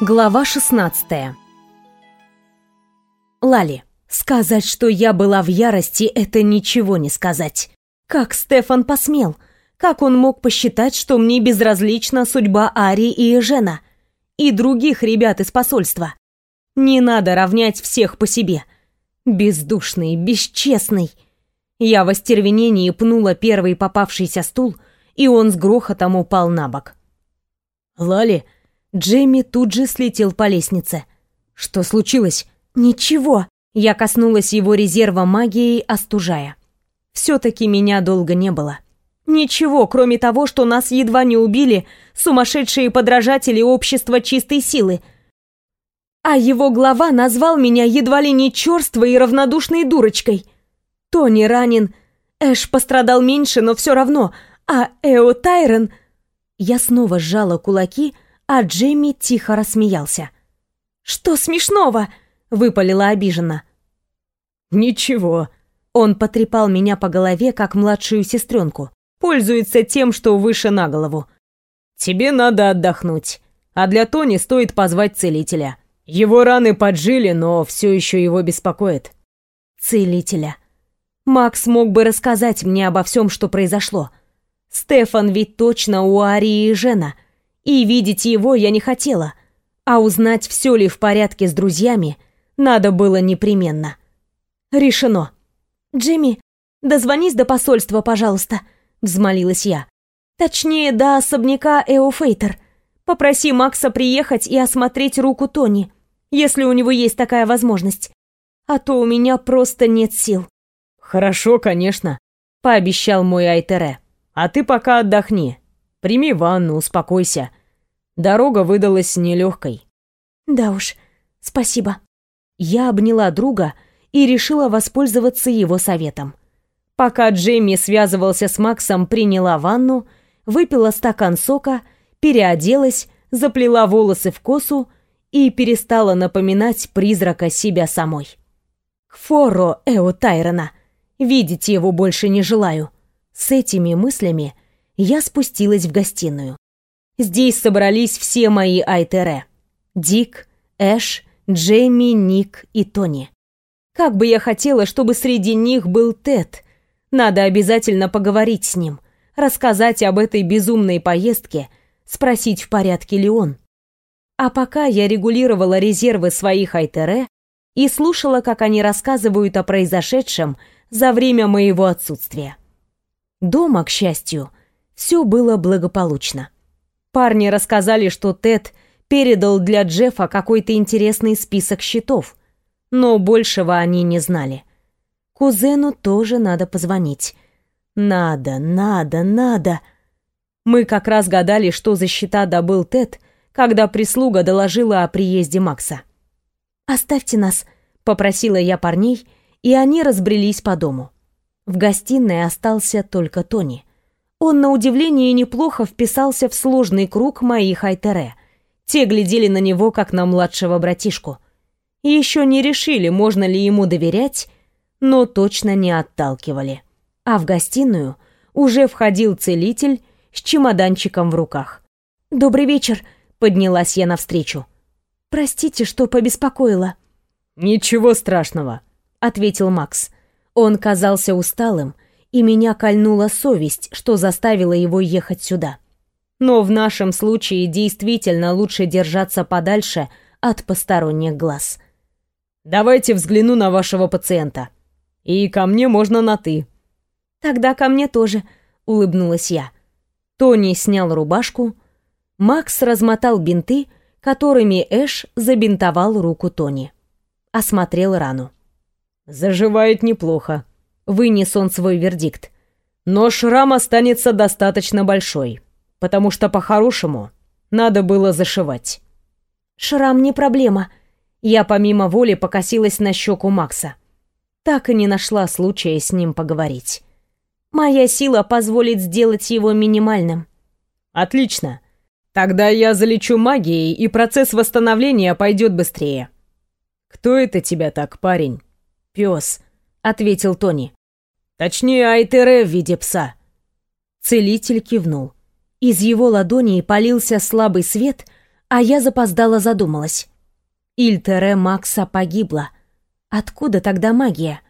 Глава 16 Лали, сказать, что я была в ярости, это ничего не сказать. Как Стефан посмел? Как он мог посчитать, что мне безразлична судьба Ари и Эжена? И других ребят из посольства? Не надо равнять всех по себе. Бездушный, бесчестный. Я в остервенении пнула первый попавшийся стул, и он с грохотом упал на бок. «Лали!» Джейми тут же слетел по лестнице. «Что случилось?» «Ничего!» Я коснулась его резерва магией, остужая. Все-таки меня долго не было. Ничего, кроме того, что нас едва не убили сумасшедшие подражатели общества чистой силы. А его глава назвал меня едва ли не черствой и равнодушной дурочкой. Тони ранен, Эш пострадал меньше, но все равно, а Эо Тайрон... Я снова сжала кулаки, а Джейми тихо рассмеялся. «Что смешного?» — выпалила обиженно. «Ничего». Он потрепал меня по голове, как младшую сестренку. Пользуется тем, что выше на голову. «Тебе надо отдохнуть. А для Тони стоит позвать целителя. Его раны поджили, но все еще его беспокоит». «Целителя». Макс мог бы рассказать мне обо всем, что произошло. Стефан ведь точно у Арии и Жена — и видеть его я не хотела, а узнать, все ли в порядке с друзьями, надо было непременно. Решено. «Джимми, дозвонись до посольства, пожалуйста», — взмолилась я. «Точнее, до особняка Эофейтер. Попроси Макса приехать и осмотреть руку Тони, если у него есть такая возможность. А то у меня просто нет сил». «Хорошо, конечно», — пообещал мой Айтере. «А ты пока отдохни. Прими ванну, успокойся. Дорога выдалась нелегкой. Да уж, спасибо. Я обняла друга и решила воспользоваться его советом. Пока Джейми связывался с Максом, приняла ванну, выпила стакан сока, переоделась, заплела волосы в косу и перестала напоминать призрака себя самой. Форо Эо Тайрона. Видеть его больше не желаю. С этими мыслями я спустилась в гостиную. Здесь собрались все мои Айтере. Дик, Эш, Джейми, Ник и Тони. Как бы я хотела, чтобы среди них был Тед. Надо обязательно поговорить с ним, рассказать об этой безумной поездке, спросить, в порядке ли он. А пока я регулировала резервы своих Айтере и слушала, как они рассказывают о произошедшем за время моего отсутствия. Дома, к счастью, все было благополучно. Парни рассказали, что Тед передал для Джеффа какой-то интересный список счетов, но большего они не знали. Кузену тоже надо позвонить. Надо, надо, надо. Мы как раз гадали, что за счета добыл Тед, когда прислуга доложила о приезде Макса. «Оставьте нас», — попросила я парней, и они разбрелись по дому. В гостиной остался только Тони — он, на удивление, неплохо вписался в сложный круг моих айтере. Те глядели на него, как на младшего братишку. Еще не решили, можно ли ему доверять, но точно не отталкивали. А в гостиную уже входил целитель с чемоданчиком в руках. «Добрый вечер», — поднялась я навстречу. «Простите, что побеспокоила». «Ничего страшного», — ответил Макс. Он казался усталым, и меня кольнула совесть, что заставила его ехать сюда. Но в нашем случае действительно лучше держаться подальше от посторонних глаз. «Давайте взгляну на вашего пациента. И ко мне можно на «ты». «Тогда ко мне тоже», — улыбнулась я. Тони снял рубашку. Макс размотал бинты, которыми Эш забинтовал руку Тони. Осмотрел рану. «Заживает неплохо», Вынес он свой вердикт. Но шрам останется достаточно большой, потому что по-хорошему надо было зашивать. Шрам не проблема. Я помимо воли покосилась на щеку Макса. Так и не нашла случая с ним поговорить. Моя сила позволит сделать его минимальным. Отлично. Тогда я залечу магией, и процесс восстановления пойдет быстрее. Кто это тебя так, парень? Пес ответил Тони. Точнее, Айтере в виде пса. Целитель кивнул. Из его ладони полился слабый свет, а я запоздала задумалась. Ильтере Макса погибла. Откуда тогда магия?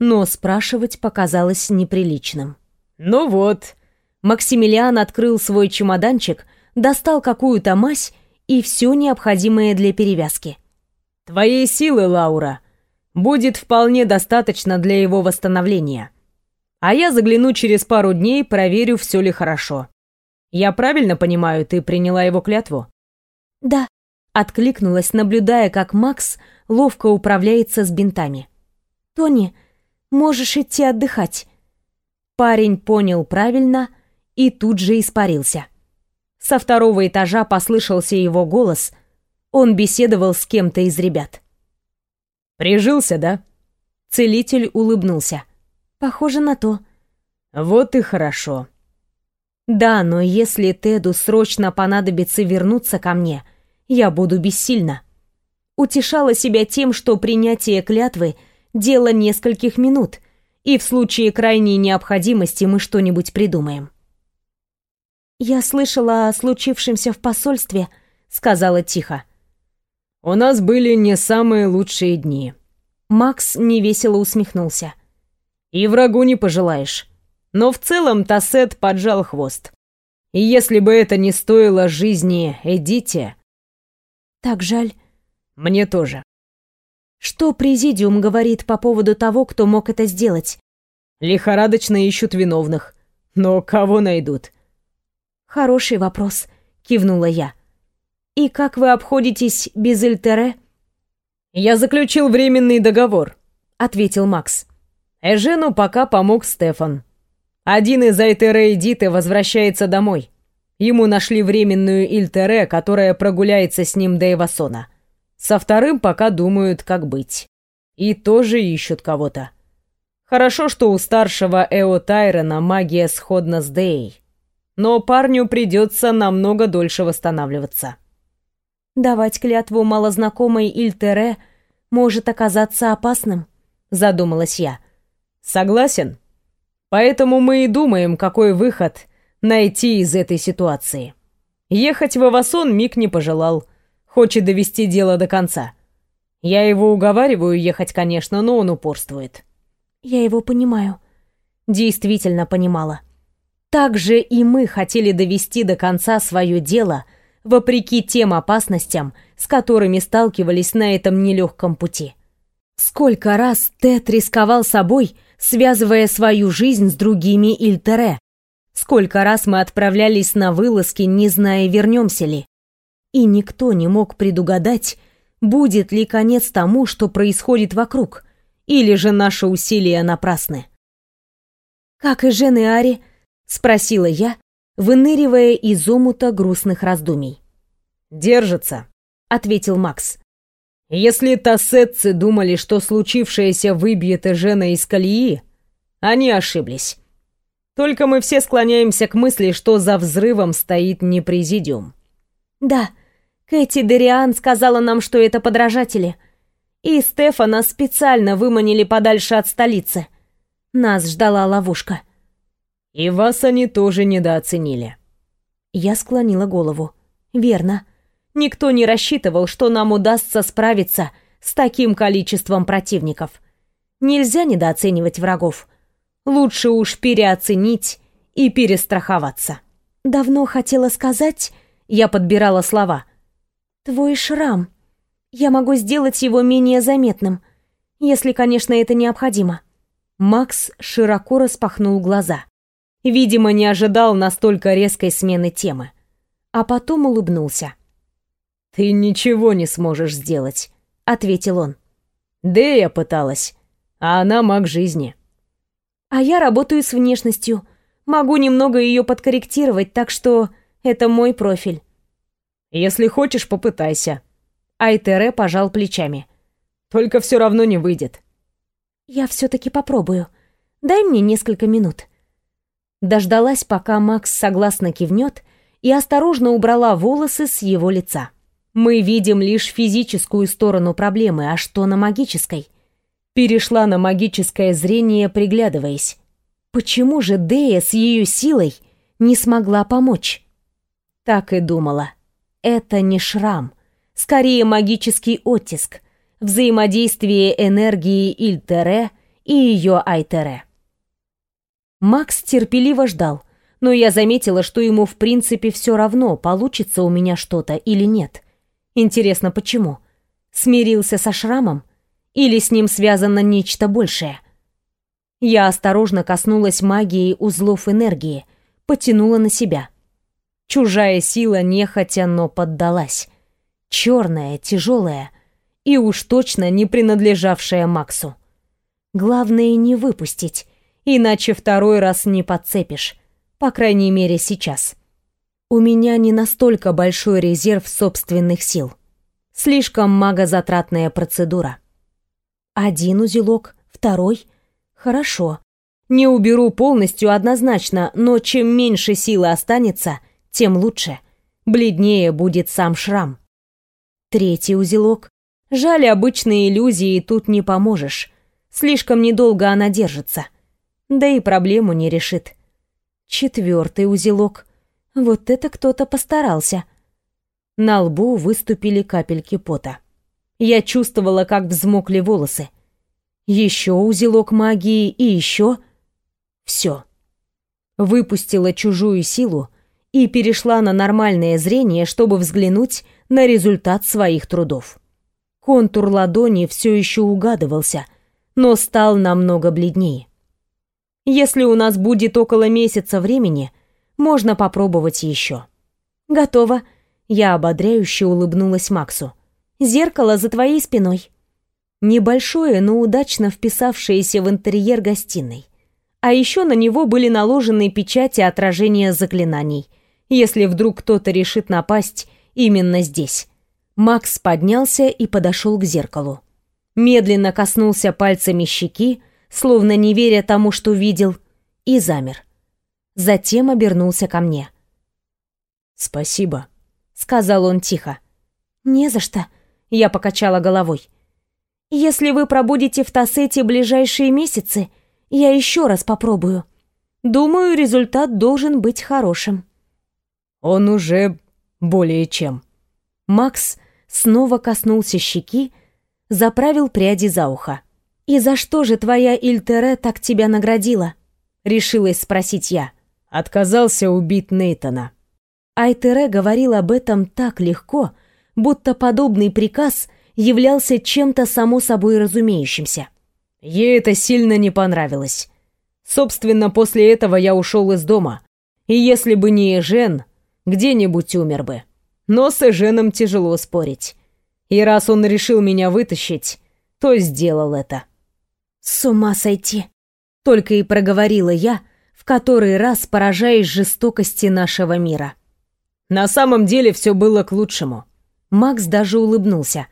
Но спрашивать показалось неприличным. «Ну вот». Максимилиан открыл свой чемоданчик, достал какую-то мазь и все необходимое для перевязки. «Твоей силы, Лаура, будет вполне достаточно для его восстановления. А я загляну через пару дней, проверю, все ли хорошо. Я правильно понимаю, ты приняла его клятву?» «Да», — откликнулась, наблюдая, как Макс ловко управляется с бинтами. «Тони, можешь идти отдыхать». Парень понял правильно и тут же испарился. Со второго этажа послышался его голос. Он беседовал с кем-то из ребят. «Прижился, да?» Целитель улыбнулся. «Похоже на то». «Вот и хорошо». «Да, но если Теду срочно понадобится вернуться ко мне, я буду бессильна». Утешала себя тем, что принятие клятвы — дело нескольких минут, и в случае крайней необходимости мы что-нибудь придумаем. «Я слышала о случившемся в посольстве», — сказала тихо. «У нас были не самые лучшие дни». Макс невесело усмехнулся. «И врагу не пожелаешь. Но в целом Тассет поджал хвост. И если бы это не стоило жизни Эдите...» «Так жаль». «Мне тоже». «Что Президиум говорит по поводу того, кто мог это сделать?» «Лихорадочно ищут виновных. Но кого найдут?» «Хороший вопрос», — кивнула я. «И как вы обходитесь без Эльтере?» «Я заключил временный договор», — ответил Макс. «Эжену пока помог Стефан. Один из Айтере и Диты возвращается домой. Ему нашли временную Ильтере, которая прогуляется с ним до Эвасона. Со вторым пока думают, как быть. И тоже ищут кого-то. Хорошо, что у старшего Эо Тайрона магия сходна с Деей но парню придется намного дольше восстанавливаться. «Давать клятву малознакомой Ильтере может оказаться опасным», — задумалась я. «Согласен. Поэтому мы и думаем, какой выход найти из этой ситуации. Ехать в Авасон Мик не пожелал, хочет довести дело до конца. Я его уговариваю ехать, конечно, но он упорствует». «Я его понимаю». Действительно понимала. Также и мы хотели довести до конца свое дело, вопреки тем опасностям, с которыми сталкивались на этом нелегком пути. Сколько раз Тед рисковал собой, связывая свою жизнь с другими Ильтере. Сколько раз мы отправлялись на вылазки, не зная, вернемся ли. И никто не мог предугадать, будет ли конец тому, что происходит вокруг, или же наши усилия напрасны. Как и Жен и Ари, спросила я, выныривая из омута грустных раздумий. Держится, ответил Макс. Если тассетцы думали, что случившееся выбьет Эжена из колеи, они ошиблись. Только мы все склоняемся к мысли, что за взрывом стоит не президиум. Да, Кэти Дериан сказала нам, что это подражатели. И Стефана специально выманили подальше от столицы. Нас ждала ловушка. И вас они тоже недооценили. Я склонила голову. Верно. Никто не рассчитывал, что нам удастся справиться с таким количеством противников. Нельзя недооценивать врагов. Лучше уж переоценить и перестраховаться. Давно хотела сказать, я подбирала слова. Твой шрам. Я могу сделать его менее заметным, если, конечно, это необходимо. Макс широко распахнул глаза. Видимо, не ожидал настолько резкой смены темы. А потом улыбнулся. «Ты ничего не сможешь сделать», — ответил он. «Дея пыталась, а она маг жизни». «А я работаю с внешностью. Могу немного ее подкорректировать, так что это мой профиль». «Если хочешь, попытайся». Айтере пожал плечами. «Только все равно не выйдет». «Я все-таки попробую. Дай мне несколько минут». Дождалась, пока Макс согласно кивнет, и осторожно убрала волосы с его лица. Мы видим лишь физическую сторону проблемы, а что на магической? Перешла на магическое зрение, приглядываясь. Почему же Дея с ее силой не смогла помочь? Так и думала. Это не шрам, скорее магический оттиск, взаимодействие энергии Ильтере и ее Айтере. Макс терпеливо ждал, но я заметила, что ему в принципе все равно, получится у меня что-то или нет. Интересно, почему? Смирился со шрамом? Или с ним связано нечто большее? Я осторожно коснулась магии узлов энергии, потянула на себя. Чужая сила нехотя, но поддалась. Черная, тяжелая и уж точно не принадлежавшая Максу. Главное не выпустить, иначе второй раз не подцепишь, по крайней мере сейчас. У меня не настолько большой резерв собственных сил. Слишком магозатратная процедура. Один узелок, второй. Хорошо. Не уберу полностью однозначно, но чем меньше силы останется, тем лучше. Бледнее будет сам шрам. Третий узелок. Жаль, обычные иллюзии тут не поможешь. Слишком недолго она держится. Да и проблему не решит. Четвертый узелок. Вот это кто-то постарался. На лбу выступили капельки пота. Я чувствовала, как взмокли волосы. Еще узелок магии и еще... Все. Выпустила чужую силу и перешла на нормальное зрение, чтобы взглянуть на результат своих трудов. Контур ладони все еще угадывался — но стал намного бледнее. Если у нас будет около месяца времени, можно попробовать еще. Готово. Я ободряюще улыбнулась Максу. Зеркало за твоей спиной. Небольшое, но удачно вписавшееся в интерьер гостиной. А еще на него были наложены печати отражения заклинаний, если вдруг кто-то решит напасть именно здесь. Макс поднялся и подошел к зеркалу медленно коснулся пальцами щеки, словно не веря тому, что видел, и замер. Затем обернулся ко мне. «Спасибо», — сказал он тихо. «Не за что», — я покачала головой. «Если вы пробудете в Тассете ближайшие месяцы, я еще раз попробую. Думаю, результат должен быть хорошим». «Он уже более чем». Макс снова коснулся щеки, заправил пряди за ухо. «И за что же твоя Ильтере так тебя наградила?» — решилась спросить я. Отказался убить Нейтона. Айтере говорил об этом так легко, будто подобный приказ являлся чем-то само собой разумеющимся. Ей это сильно не понравилось. Собственно, после этого я ушел из дома. И если бы не Эжен, где-нибудь умер бы. Но с Эженом тяжело спорить. И раз он решил меня вытащить, то сделал это. С ума сойти. Только и проговорила я, в который раз поражаясь жестокости нашего мира. На самом деле все было к лучшему. Макс даже улыбнулся.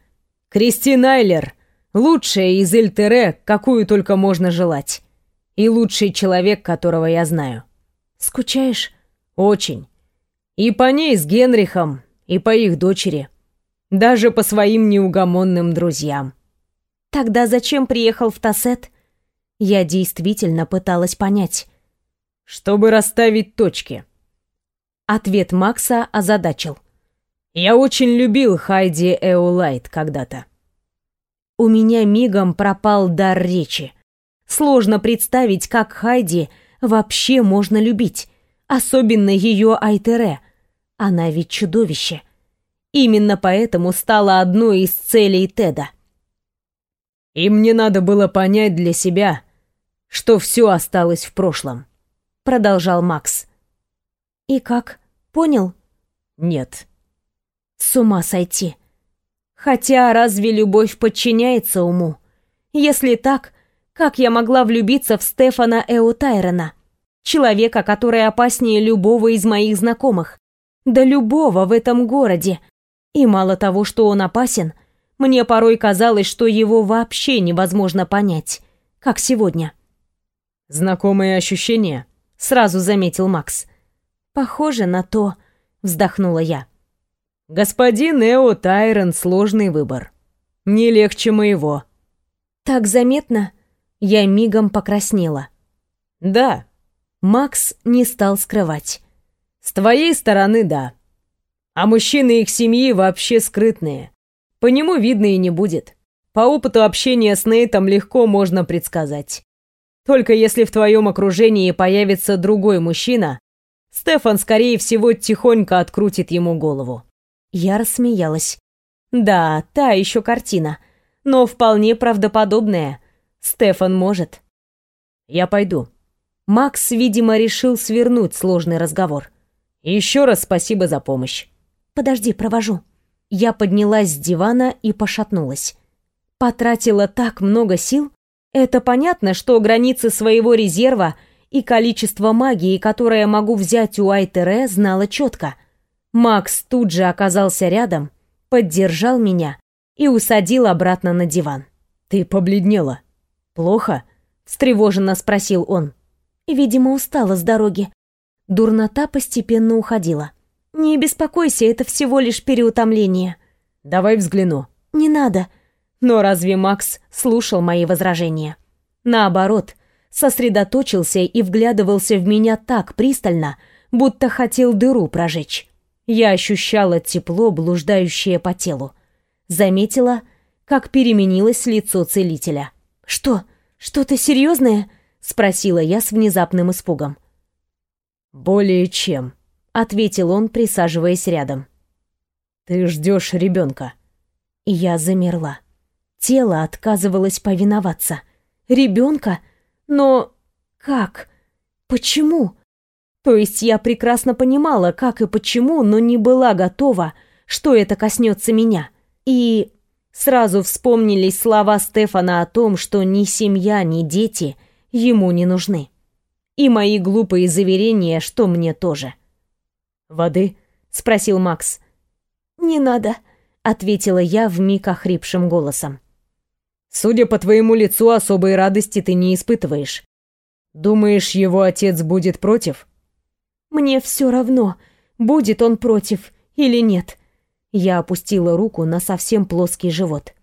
Кристин Айлер — лучшая из Эльтере, какую только можно желать. И лучший человек, которого я знаю. Скучаешь? Очень. И по ней с Генрихом, и по их дочери. Даже по своим неугомонным друзьям. Тогда зачем приехал в Тассет? Я действительно пыталась понять. Чтобы расставить точки. Ответ Макса озадачил. Я очень любил Хайди Эулайт когда-то. У меня мигом пропал дар речи. Сложно представить, как Хайди вообще можно любить, особенно ее Айтере. Она ведь чудовище. Именно поэтому стала одной из целей Теда. И мне надо было понять для себя, что все осталось в прошлом, продолжал Макс. И как? Понял? Нет. С ума сойти. Хотя разве любовь подчиняется уму? Если так, как я могла влюбиться в Стефана Эутайрена, человека, который опаснее любого из моих знакомых, да любого в этом городе, и мало того, что он опасен, мне порой казалось, что его вообще невозможно понять, как сегодня. «Знакомые ощущения?» — сразу заметил Макс. «Похоже на то», — вздохнула я. «Господин Эо Тайрон — сложный выбор. Не легче моего». «Так заметно?» Я мигом покраснела. «Да». Макс не стал скрывать. «С твоей стороны, да. А мужчины их семьи вообще скрытные. По нему видно и не будет. По опыту общения с Нейтом легко можно предсказать. Только если в твоем окружении появится другой мужчина, Стефан, скорее всего, тихонько открутит ему голову. Я рассмеялась. Да, та еще картина, но вполне правдоподобная. Стефан может. Я пойду. Макс, видимо, решил свернуть сложный разговор. Еще раз спасибо за помощь. Подожди, провожу. Я поднялась с дивана и пошатнулась. Потратила так много сил. Это понятно, что границы своего резерва и количество магии, которое могу взять у Айтере, знала четко. Макс тут же оказался рядом, поддержал меня и усадил обратно на диван. «Ты побледнела. Плохо?» — встревоженно спросил он. Видимо, устала с дороги. Дурнота постепенно уходила. «Не беспокойся, это всего лишь переутомление». «Давай взгляну». «Не надо». Но разве Макс слушал мои возражения? Наоборот, сосредоточился и вглядывался в меня так пристально, будто хотел дыру прожечь. Я ощущала тепло, блуждающее по телу. Заметила, как переменилось лицо целителя. «Что? Что-то серьезное?» — спросила я с внезапным испугом. «Более чем», ответил он, присаживаясь рядом. Ты ждешь ребенка. И я замерла. Тело отказывалось повиноваться. Ребенка? Но как? Почему? То есть я прекрасно понимала, как и почему, но не была готова, что это коснется меня. И сразу вспомнились слова Стефана о том, что ни семья, ни дети ему не нужны. И мои глупые заверения, что мне тоже. «Воды?» — спросил Макс. «Не надо», — ответила я вмиг охрипшим голосом. «Судя по твоему лицу, особой радости ты не испытываешь. Думаешь, его отец будет против?» «Мне все равно, будет он против или нет». Я опустила руку на совсем плоский живот.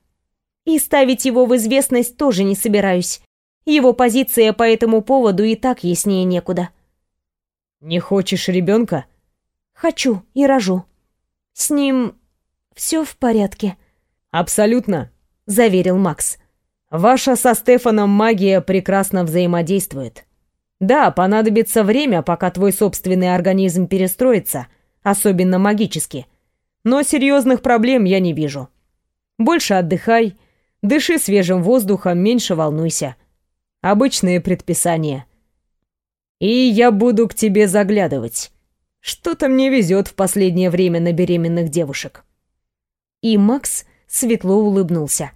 «И ставить его в известность тоже не собираюсь. Его позиция по этому поводу и так яснее некуда». «Не хочешь ребенка?» Хочу и рожу. С ним все в порядке. Абсолютно, заверил Макс. Ваша со Стефаном магия прекрасно взаимодействует. Да, понадобится время, пока твой собственный организм перестроится, особенно магически. Но серьезных проблем я не вижу. Больше отдыхай, дыши свежим воздухом, меньше волнуйся. Обычные предписания. И я буду к тебе заглядывать. Что-то мне везет в последнее время на беременных девушек. И Макс светло улыбнулся.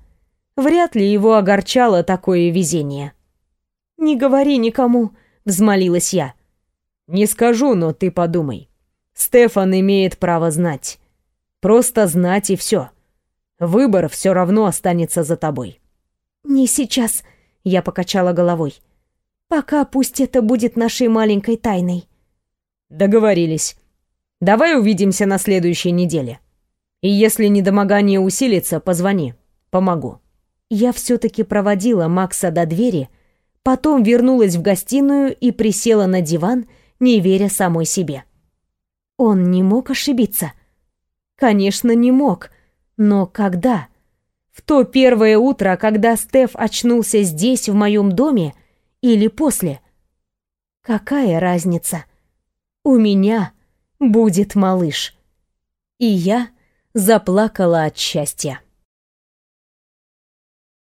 Вряд ли его огорчало такое везение. «Не говори никому», — взмолилась я. «Не скажу, но ты подумай. Стефан имеет право знать. Просто знать и все. Выбор все равно останется за тобой». «Не сейчас», — я покачала головой. «Пока пусть это будет нашей маленькой тайной. Договорились. Давай увидимся на следующей неделе. И если недомогание усилится, позвони. Помогу. Я все-таки проводила Макса до двери, потом вернулась в гостиную и присела на диван, не веря самой себе. Он не мог ошибиться. Конечно, не мог. Но когда? В то первое утро, когда Стеф очнулся здесь, в моем доме, или после? Какая разница? У меня будет малыш. И я заплакала от счастья.